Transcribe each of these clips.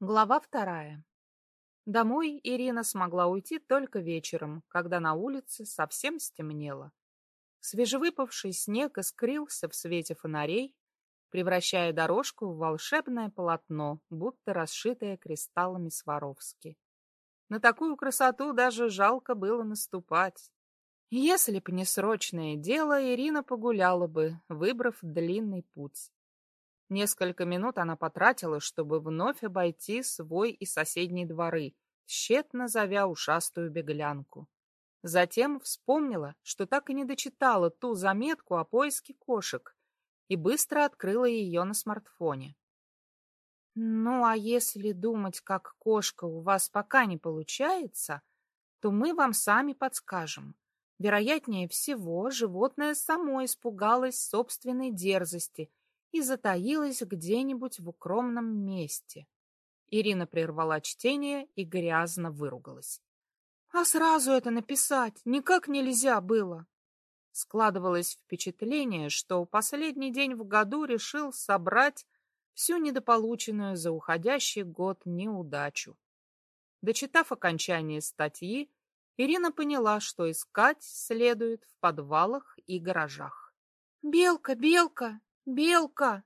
Глава вторая. Домой Ирина смогла уйти только вечером, когда на улице совсем стемнело. Свежевыпавший снег искрился в свете фонарей, превращая дорожку в волшебное полотно, будто расшитое кристаллами Сваровски. На такую красоту даже жалко было наступать. Если б не срочное дело, Ирина погуляла бы, выбрав длинный путь. Несколько минут она потратила, чтобы вновь обойти свой и соседние дворы, тщетно зовя ушастую беглянку. Затем вспомнила, что так и не дочитала ту заметку о поиске кошек и быстро открыла ее на смартфоне. Ну, а если думать, как кошка у вас пока не получается, то мы вам сами подскажем. Вероятнее всего, животное само испугалось собственной дерзости — и затаилась где-нибудь в укромном месте. Ирина прервала чтение и грязно выругалась. А сразу это написать никак нельзя было. Складывалось впечатление, что последний день в году решил собрать всю недополученную за уходящий год неудачу. Дочитав окончание статьи, Ирина поняла, что искать следует в подвалах и гаражах. «Белка, Белка, «Белка!»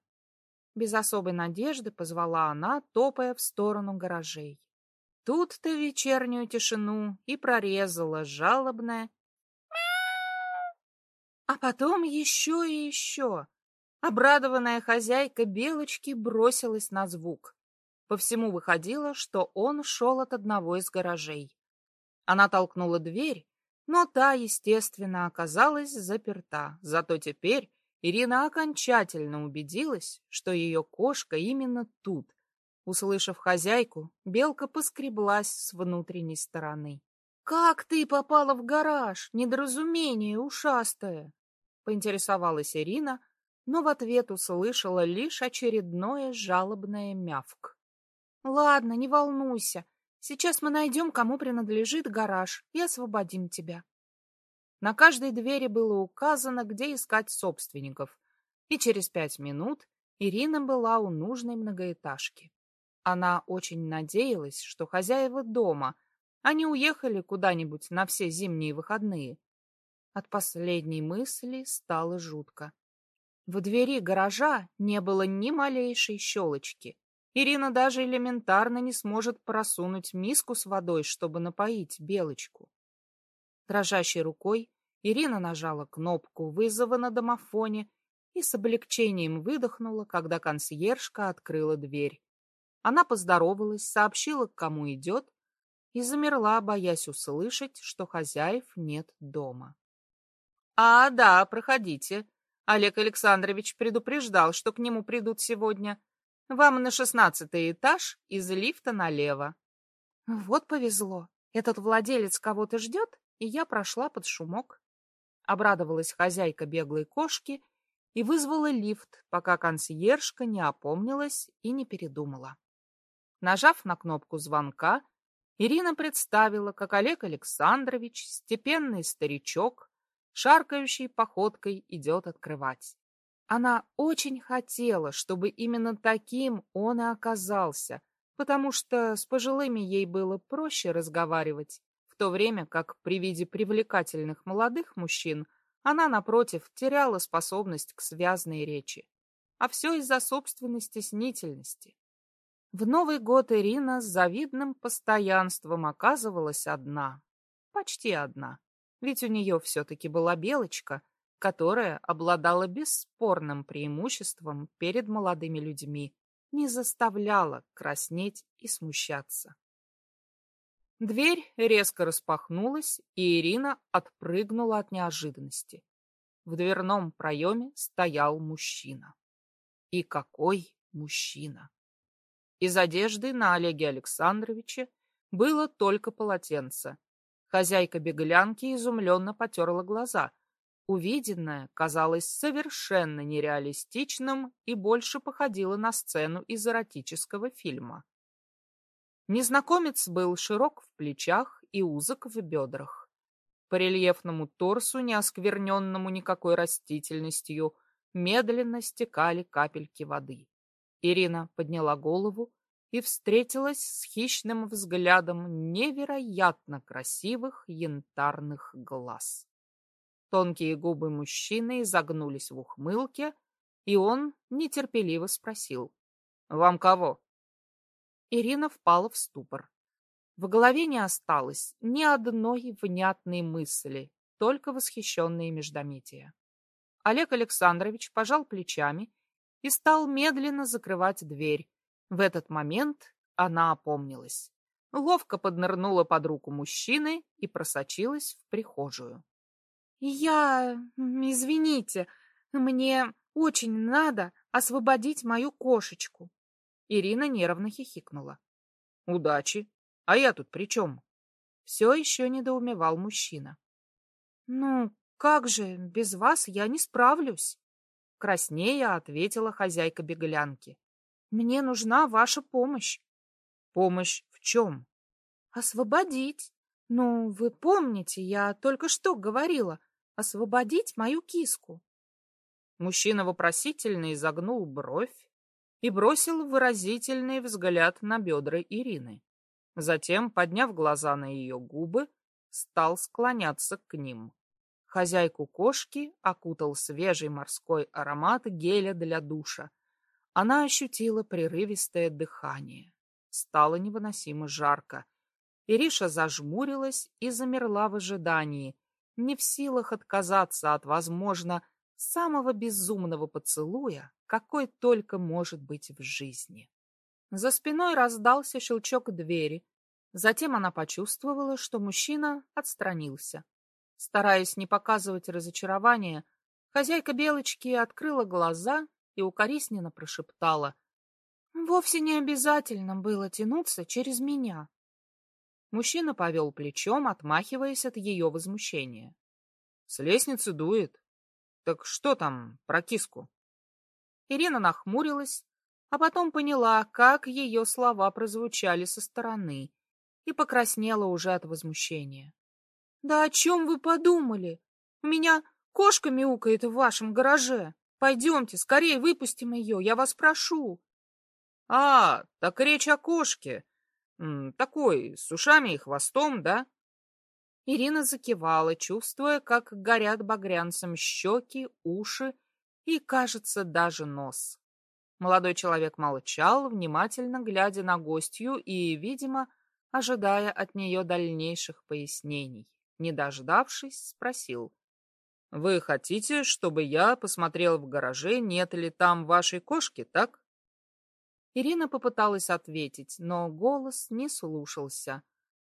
Без особой надежды позвала она, топая в сторону гаражей. Тут-то вечернюю тишину и прорезала жалобная А потом еще и еще. Обрадованная хозяйка Белочки бросилась на звук. По всему выходило, что он шел от одного из гаражей. Она толкнула дверь, но та, естественно, оказалась заперта. Зато теперь Ирина окончательно убедилась, что ее кошка именно тут. Услышав хозяйку, белка поскреблась с внутренней стороны. «Как ты попала в гараж? Недоразумение ушастое!» Поинтересовалась Ирина, но в ответ услышала лишь очередное жалобное мявк. «Ладно, не волнуйся. Сейчас мы найдем, кому принадлежит гараж, и освободим тебя. На каждой двери было указано, где искать собственников, и через пять минут Ирина была у нужной многоэтажки. Она очень надеялась, что хозяева дома, они уехали куда-нибудь на все зимние выходные. От последней мысли стало жутко. В двери гаража не было ни малейшей щелочки. Ирина даже элементарно не сможет просунуть миску с водой, чтобы напоить Белочку. Дрожащей рукой Ирина нажала кнопку вызова на домофоне и с облегчением выдохнула, когда консьержка открыла дверь. Она поздоровалась, сообщила, к кому идет, и замерла, боясь услышать, что хозяев нет дома. — А, да, проходите. Олег Александрович предупреждал, что к нему придут сегодня. Вам на шестнадцатый этаж из лифта налево. Вот повезло. Этот владелец кого-то ждет, и я прошла под шумок. Обрадовалась хозяйка беглой кошки и вызвала лифт, пока консьержка не опомнилась и не передумала. Нажав на кнопку звонка, Ирина представила, как Олег Александрович, степенный старичок, шаркающей походкой идет открывать. Она очень хотела, чтобы именно таким он и оказался, потому что с пожилыми ей было проще разговаривать, то время как при виде привлекательных молодых мужчин она, напротив, теряла способность к связной речи. А все из-за собственной стеснительности. В Новый год Ирина с завидным постоянством оказывалась одна. Почти одна. Ведь у нее все-таки была белочка, которая обладала бесспорным преимуществом перед молодыми людьми, не заставляла краснеть и смущаться. Дверь резко распахнулась, и Ирина отпрыгнула от неожиданности. В дверном проеме стоял мужчина. И какой мужчина! Из одежды на Олеге Александровиче было только полотенце. Хозяйка беглянки изумленно потерла глаза. Увиденное казалось совершенно нереалистичным и больше походило на сцену из эротического фильма. Незнакомец был широк в плечах и узок в бедрах. По рельефному торсу, не оскверненному никакой растительностью, медленно стекали капельки воды. Ирина подняла голову и встретилась с хищным взглядом невероятно красивых янтарных глаз. Тонкие губы мужчины изогнулись в ухмылке, и он нетерпеливо спросил. «Вам кого?» Ирина впала в ступор. В голове не осталось ни одной внятной мысли, только восхищенные междометия. Олег Александрович пожал плечами и стал медленно закрывать дверь. В этот момент она опомнилась. Ловко поднырнула под руку мужчины и просочилась в прихожую. «Я... извините, мне очень надо освободить мою кошечку». Ирина нервно хихикнула. «Удачи! А я тут при чем?» Все еще недоумевал мужчина. «Ну, как же, без вас я не справлюсь!» Краснея ответила хозяйка беглянки. «Мне нужна ваша помощь». «Помощь в чем?» «Освободить. Ну, вы помните, я только что говорила. Освободить мою киску». Мужчина вопросительно изогнул бровь и бросил выразительный взгляд на бедра Ирины. Затем, подняв глаза на ее губы, стал склоняться к ним. Хозяйку кошки окутал свежий морской аромат геля для душа. Она ощутила прерывистое дыхание. Стало невыносимо жарко. Ириша зажмурилась и замерла в ожидании, не в силах отказаться от, возможно, самого безумного поцелуя, какой только может быть в жизни. За спиной раздался щелчок двери. Затем она почувствовала, что мужчина отстранился. Стараясь не показывать разочарования, хозяйка Белочки открыла глаза и укоризненно прошептала. «Вовсе не обязательно было тянуться через меня». Мужчина повел плечом, отмахиваясь от ее возмущения. «С лестницы дует. Так что там про киску?» Ирина нахмурилась, а потом поняла, как ее слова прозвучали со стороны, и покраснела уже от возмущения. Да о чем вы подумали? У меня кошка мяукает в вашем гараже. Пойдемте, скорее выпустим ее, я вас прошу. А, так речь о кошке. Такой, с ушами и хвостом, да? Ирина закивала, чувствуя, как горят багрянцем щеки, уши и, кажется, даже нос. Молодой человек молчал, внимательно глядя на гостью и, видимо, ожидая от нее дальнейших пояснений не дождавшись, спросил. — Вы хотите, чтобы я посмотрел в гараже, нет ли там вашей кошки, так? Ирина попыталась ответить, но голос не слушался.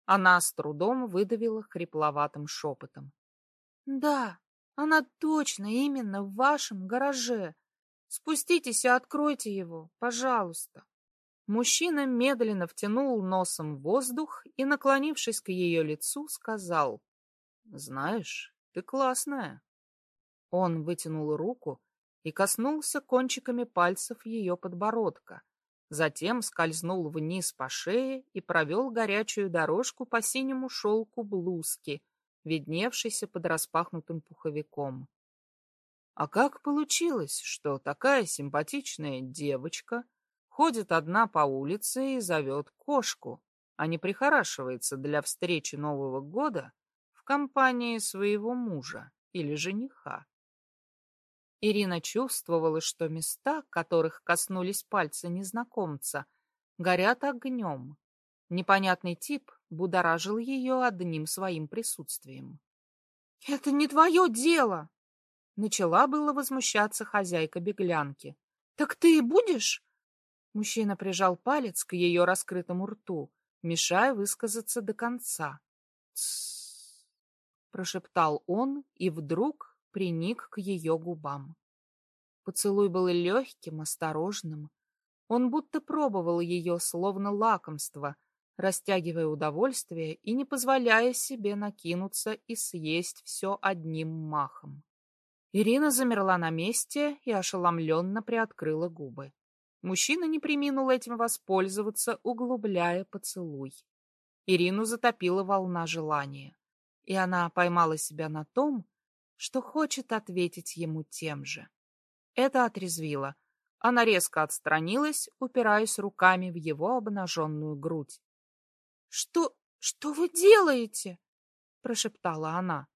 Она с трудом выдавила хрипловатым шепотом. — Да, она точно именно в вашем гараже. Спуститесь и откройте его, пожалуйста. Мужчина медленно втянул носом воздух и, наклонившись к ее лицу, сказал — знаешь, ты классная. Он вытянул руку и коснулся кончиками пальцев ее подбородка. Затем скользнул вниз по шее и провел горячую дорожку по синему шелку блузки, видневшейся под распахнутым пуховиком. А как получилось, что такая симпатичная девочка ходит одна по улице и зовет кошку, а не прихорашивается для встречи Нового года в компании своего мужа или жениха. Ирина чувствовала, что места, которых коснулись пальцы незнакомца, горят огнем. Непонятный тип будоражил ее одним своим присутствием. — Это не твое дело! — начала было возмущаться хозяйка беглянки. — Так ты и будешь? Мужчина прижал палец к ее раскрытому рту, мешая высказаться до конца. — прошептал он и вдруг приник к ее губам. Поцелуй был легким, осторожным. Он будто пробовал ее, словно лакомство, растягивая удовольствие и не позволяя себе накинуться и съесть все одним махом. Ирина замерла на месте и ошеломленно приоткрыла губы. Мужчина не приминул этим воспользоваться, углубляя поцелуй. Ирину затопила волна желания и она поймала себя на том, что хочет ответить ему тем же. Это отрезвило, Она резко отстранилась, упираясь руками в его обнаженную грудь. «Что... что вы делаете?» — прошептала она.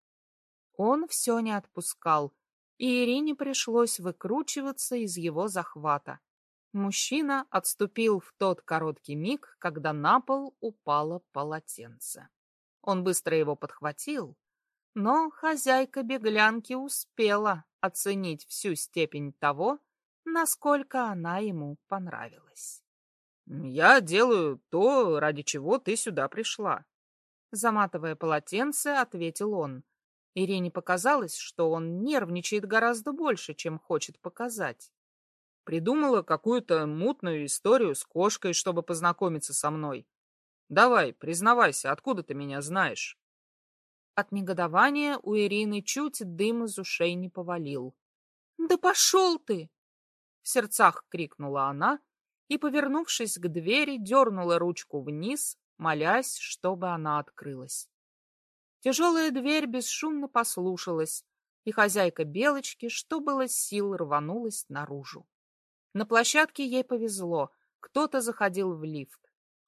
Он все не отпускал, и Ирине пришлось выкручиваться из его захвата. Мужчина отступил в тот короткий миг, когда на пол упало полотенце. Он быстро его подхватил, но хозяйка беглянки успела оценить всю степень того, насколько она ему понравилась. «Я делаю то, ради чего ты сюда пришла», — заматывая полотенце, ответил он. Ирине показалось, что он нервничает гораздо больше, чем хочет показать. Придумала какую-то мутную историю с кошкой, чтобы познакомиться со мной. Давай, признавайся, откуда ты меня знаешь? От негодования у Ирины чуть дым из ушей не повалил. «Да пошел ты!» В сердцах крикнула она и, повернувшись к двери, дернула ручку вниз, молясь, чтобы она открылась. Тяжелая дверь бесшумно послушалась, и хозяйка Белочки, что было сил, рванулась наружу. На площадке ей повезло, кто-то заходил в лифт.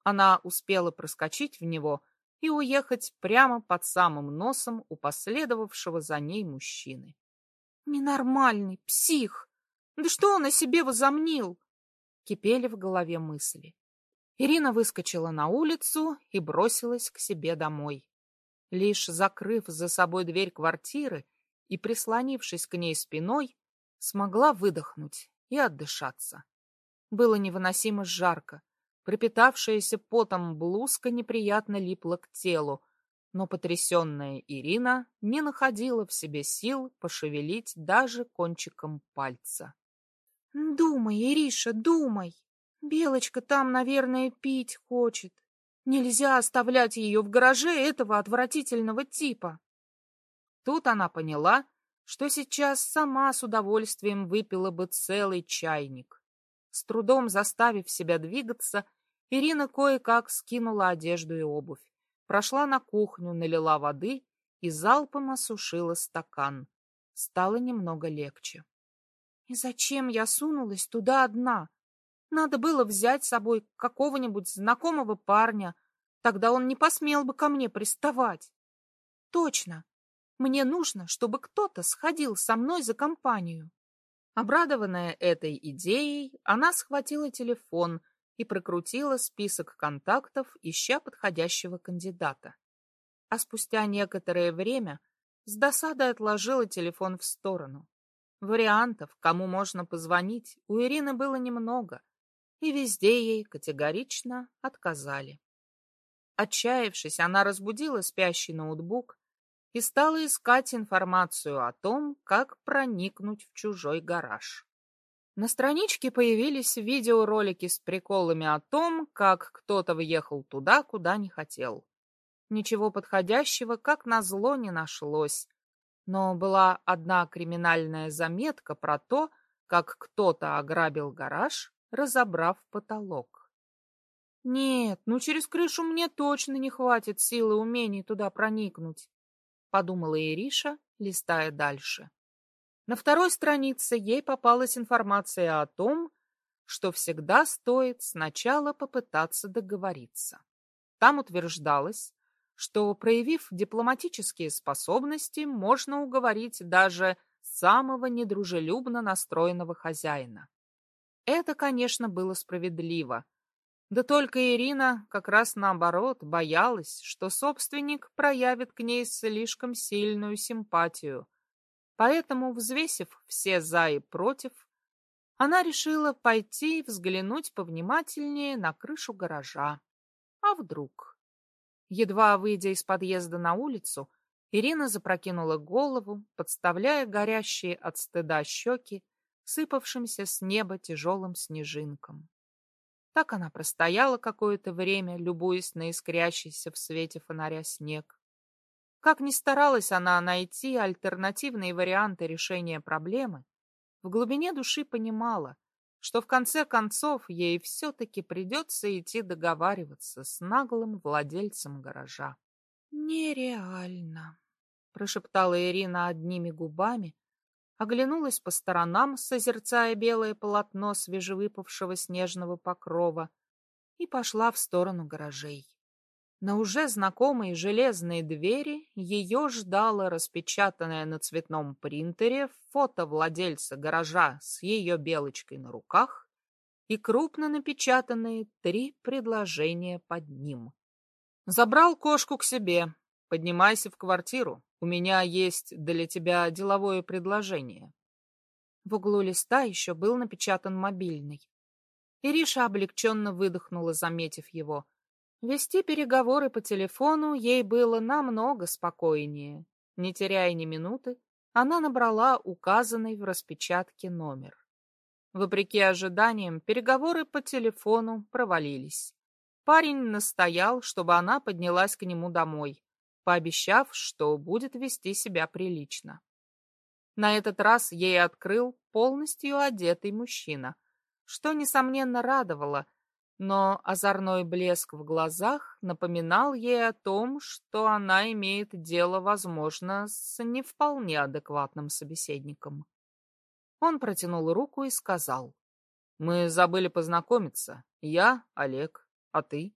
Она успела проскочить в него и уехать прямо под самым носом у последовавшего за ней мужчины. «Ненормальный, псих! Да что он о себе возомнил?» Кипели в голове мысли. Ирина выскочила на улицу и бросилась к себе домой. Лишь закрыв за собой дверь квартиры и прислонившись к ней спиной, смогла выдохнуть и отдышаться. Было невыносимо жарко. Пропитавшаяся потом блузка неприятно липла к телу, но потрясенная Ирина не находила в себе сил пошевелить даже кончиком пальца. «Думай, Ириша, думай! Белочка там, наверное, пить хочет. Нельзя оставлять ее в гараже этого отвратительного типа. Тут она поняла, что сейчас сама с удовольствием выпила бы целый чайник. С трудом заставив себя двигаться, Ирина кое-как скинула одежду и обувь, прошла на кухню, налила воды и залпом осушила стакан. Стало немного легче. И зачем я сунулась туда одна? Надо было взять с собой какого-нибудь знакомого парня, тогда он не посмел бы ко мне приставать. Точно, мне нужно, чтобы кто-то сходил со мной за компанию. Обрадованная этой идеей, она схватила телефон и прокрутила список контактов, ища подходящего кандидата. А спустя некоторое время с досадой отложила телефон в сторону. Вариантов, кому можно позвонить, у Ирины было немного, и везде ей категорично отказали. Отчаявшись, она разбудила спящий ноутбук и стала искать информацию о том, как проникнуть в чужой гараж. На страничке появились видеоролики с приколами о том, как кто-то въехал туда, куда не хотел. Ничего подходящего, как назло, не нашлось. Но была одна криминальная заметка про то, как кто-то ограбил гараж разобрав потолок. «Нет, ну через крышу мне точно не хватит силы и умений туда проникнуть», — подумала Ириша, листая дальше. На второй странице ей попалась информация о том, что всегда стоит сначала попытаться договориться. Там утверждалось, что, проявив дипломатические способности, можно уговорить даже самого недружелюбно настроенного хозяина. Это, конечно, было справедливо. Да только Ирина как раз наоборот боялась, что собственник проявит к ней слишком сильную симпатию. Поэтому, взвесив все «за» и «против», она решила пойти взглянуть повнимательнее на крышу гаража. А вдруг? Едва выйдя из подъезда на улицу, Ирина запрокинула голову, подставляя горящие от стыда щеки сыпавшимся с неба тяжелым снежинкам. Так она простояла какое-то время, любуясь на искрящийся в свете фонаря снег. Как ни старалась она найти альтернативные варианты решения проблемы, в глубине души понимала, что в конце концов ей все-таки придется идти договариваться с наглым владельцем гаража. «Нереально», — прошептала Ирина одними губами, оглянулась по сторонам, созерцая белое полотно свежевыпавшего снежного покрова, и пошла в сторону гаражей. На уже знакомые железные двери ее ждало распечатанное на цветном принтере фото владельца гаража с ее белочкой на руках и крупно напечатанные три предложения под ним. Забрал кошку к себе. Поднимайся в квартиру. У меня есть для тебя деловое предложение. В углу листа еще был напечатан мобильный. Ириша облегченно выдохнула, заметив его. Вести переговоры по телефону ей было намного спокойнее. Не теряя ни минуты, она набрала указанный в распечатке номер. Вопреки ожиданиям, переговоры по телефону провалились. Парень настоял, чтобы она поднялась к нему домой, пообещав, что будет вести себя прилично. На этот раз ей открыл полностью одетый мужчина, что, несомненно, радовало, но озорной блеск в глазах напоминал ей о том, что она имеет дело, возможно, с не вполне адекватным собеседником. Он протянул руку и сказал, «Мы забыли познакомиться. Я Олег, а ты?»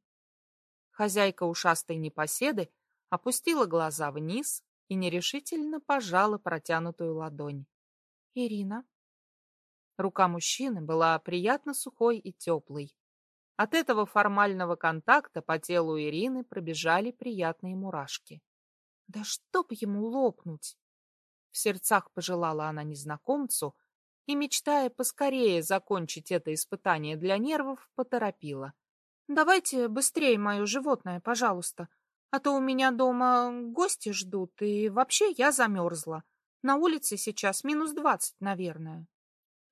Хозяйка ушастой непоседы опустила глаза вниз и нерешительно пожала протянутую ладонь. «Ирина». Рука мужчины была приятно сухой и теплой. От этого формального контакта по телу Ирины пробежали приятные мурашки. «Да чтоб ему лопнуть!» В сердцах пожелала она незнакомцу и, мечтая поскорее закончить это испытание для нервов, поторопила. «Давайте быстрее мое животное, пожалуйста а то у меня дома гости ждут, и вообще я замерзла. На улице сейчас минус двадцать, наверное.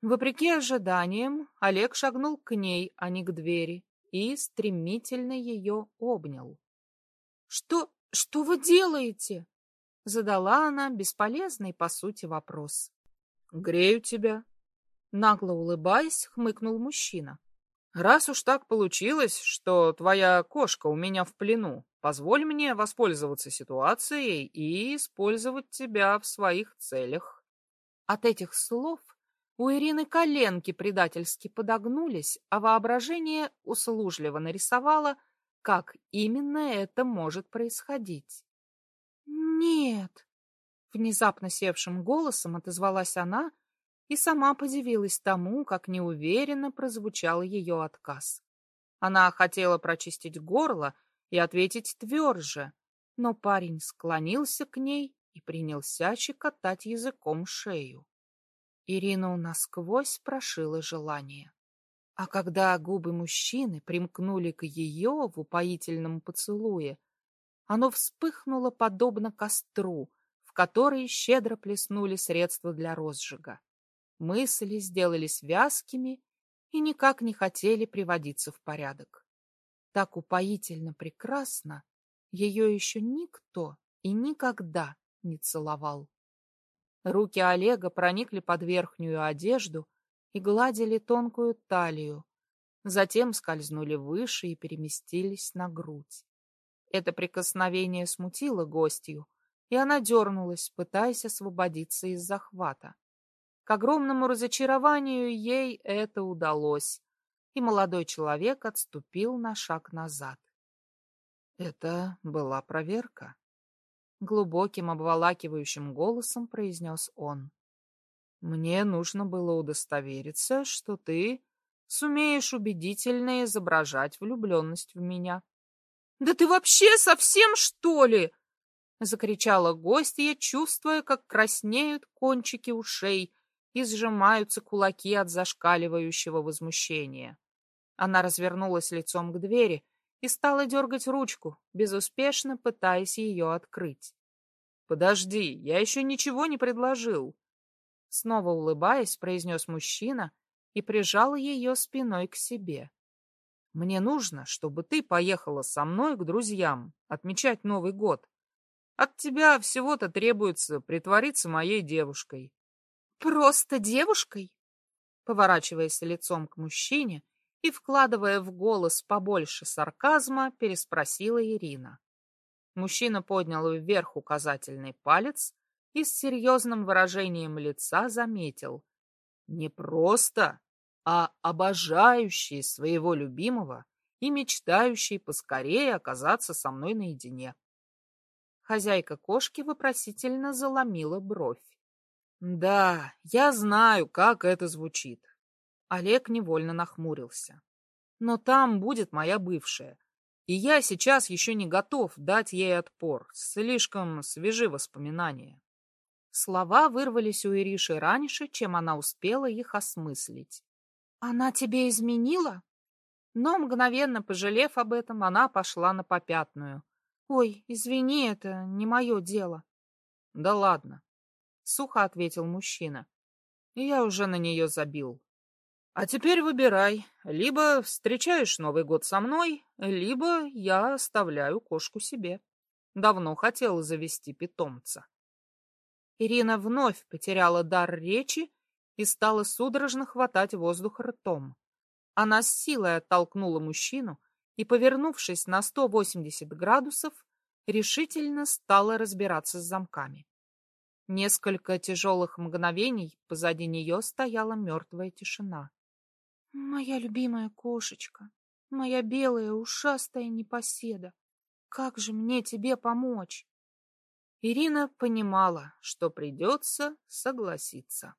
Вопреки ожиданиям, Олег шагнул к ней, а не к двери, и стремительно ее обнял. — Что, что вы делаете? — задала она бесполезный, по сути, вопрос. — Грею тебя. Нагло улыбаясь, хмыкнул мужчина. — Раз уж так получилось, что твоя кошка у меня в плену, Позволь мне воспользоваться ситуацией и использовать тебя в своих целях. От этих слов у Ирины коленки предательски подогнулись, а воображение услужливо нарисовало, как именно это может происходить. «Нет!» — внезапно севшим голосом отозвалась она и сама подивилась тому, как неуверенно прозвучал ее отказ. Она хотела прочистить горло, и ответить тверже, но парень склонился к ней и принялся щекотать языком шею. Ирину насквозь прошило желание. А когда губы мужчины примкнули к ее в упоительном поцелуе, оно вспыхнуло подобно костру, в который щедро плеснули средства для розжига. Мысли сделались вязкими и никак не хотели приводиться в порядок так упоительно прекрасно, ее еще никто и никогда не целовал. Руки Олега проникли под верхнюю одежду и гладили тонкую талию, затем скользнули выше и переместились на грудь. Это прикосновение смутило гостью, и она дернулась, пытаясь освободиться из захвата. К огромному разочарованию ей это удалось, и молодой человек отступил на шаг назад. Это была проверка. Глубоким обволакивающим голосом произнес он. Мне нужно было удостовериться, что ты сумеешь убедительно изображать влюбленность в меня. — Да ты вообще совсем, что ли? — закричала гостья, чувствуя, как краснеют кончики ушей и сжимаются кулаки от зашкаливающего возмущения. Она развернулась лицом к двери и стала дергать ручку, безуспешно пытаясь ее открыть. «Подожди, я еще ничего не предложил!» Снова улыбаясь, произнес мужчина и прижал ее спиной к себе. «Мне нужно, чтобы ты поехала со мной к друзьям отмечать Новый год. От тебя всего-то требуется притвориться моей девушкой». «Просто девушкой?» Поворачиваясь лицом к мужчине, и, вкладывая в голос побольше сарказма, переспросила Ирина. Мужчина поднял вверх указательный палец и с серьезным выражением лица заметил. Не просто, а обожающий своего любимого и мечтающий поскорее оказаться со мной наедине. Хозяйка кошки вопросительно заломила бровь. Да, я знаю, как это звучит. Олег невольно нахмурился. Но там будет моя бывшая. И я сейчас еще не готов дать ей отпор. Слишком свежи воспоминания. Слова вырвались у Ириши раньше, чем она успела их осмыслить. «Она тебе изменила?» Но, мгновенно пожалев об этом, она пошла на попятную. «Ой, извини, это не мое дело». «Да ладно», — сухо ответил мужчина. «Я уже на нее забил. А теперь выбирай. Либо встречаешь Новый год со мной, либо я оставляю кошку себе. Давно хотела завести питомца. Ирина вновь потеряла дар речи и стала судорожно хватать воздух ртом. Она с силой оттолкнула мужчину и, повернувшись на 180 градусов, решительно стала разбираться с замками. Несколько тяжелых мгновений позади нее стояла мертвая тишина. Моя любимая кошечка, моя белая ушастая непоседа, как же мне тебе помочь? Ирина понимала, что придется согласиться.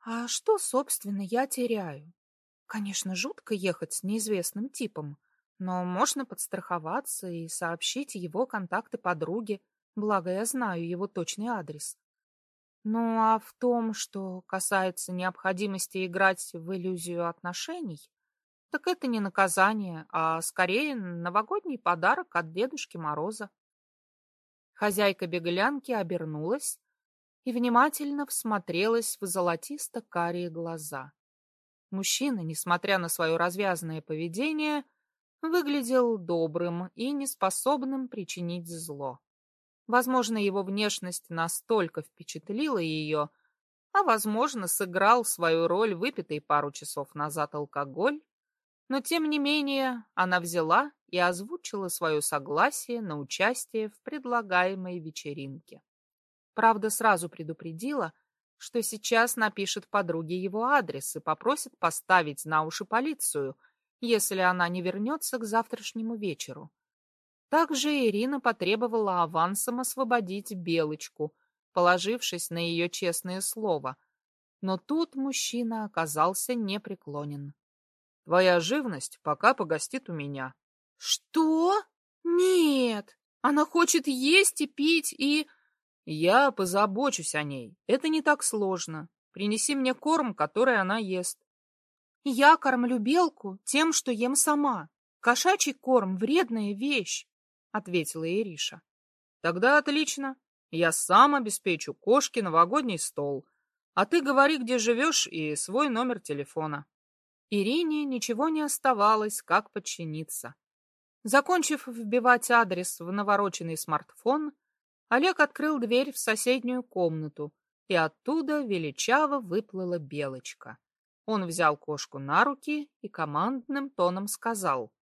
А что, собственно, я теряю? Конечно, жутко ехать с неизвестным типом, но можно подстраховаться и сообщить его контакты подруге, благо я знаю его точный адрес. Ну а в том, что касается необходимости играть в иллюзию отношений, так это не наказание, а скорее новогодний подарок от Дедушки Мороза. Хозяйка беглянки обернулась и внимательно всмотрелась в золотисто-карие глаза. Мужчина, несмотря на свое развязанное поведение, выглядел добрым и неспособным причинить зло. Возможно, его внешность настолько впечатлила ее, а, возможно, сыграл свою роль выпитый пару часов назад алкоголь, но, тем не менее, она взяла и озвучила свое согласие на участие в предлагаемой вечеринке. Правда, сразу предупредила, что сейчас напишет подруге его адрес и попросит поставить на уши полицию, если она не вернется к завтрашнему вечеру. Также Ирина потребовала авансом освободить Белочку, положившись на ее честное слово. Но тут мужчина оказался непреклонен. «Твоя живность пока погостит у меня». «Что? Нет! Она хочет есть и пить и...» «Я позабочусь о ней. Это не так сложно. Принеси мне корм, который она ест». «Я кормлю белку тем, что ем сама. Кошачий корм — вредная вещь ответила Ириша. Тогда отлично. Я сам обеспечу кошке новогодний стол. А ты говори, где живешь, и свой номер телефона. Ирине ничего не оставалось, как подчиниться. Закончив вбивать адрес в навороченный смартфон, Олег открыл дверь в соседнюю комнату, и оттуда величаво выплыла белочка. Он взял кошку на руки и командным тоном сказал.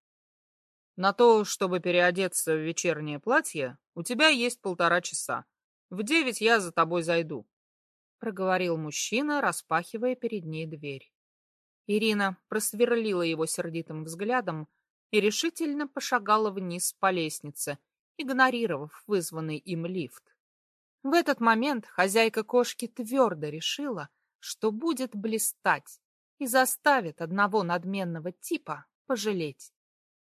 На то, чтобы переодеться в вечернее платье, у тебя есть полтора часа. В девять я за тобой зайду, — проговорил мужчина, распахивая перед ней дверь. Ирина просверлила его сердитым взглядом и решительно пошагала вниз по лестнице, игнорировав вызванный им лифт. В этот момент хозяйка кошки твердо решила, что будет блистать и заставит одного надменного типа пожалеть.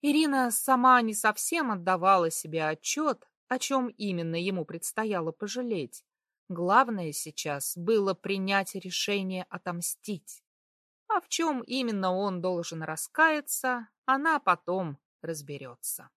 Ирина сама не совсем отдавала себе отчет, о чем именно ему предстояло пожалеть. Главное сейчас было принять решение отомстить. А в чем именно он должен раскаяться, она потом разберется.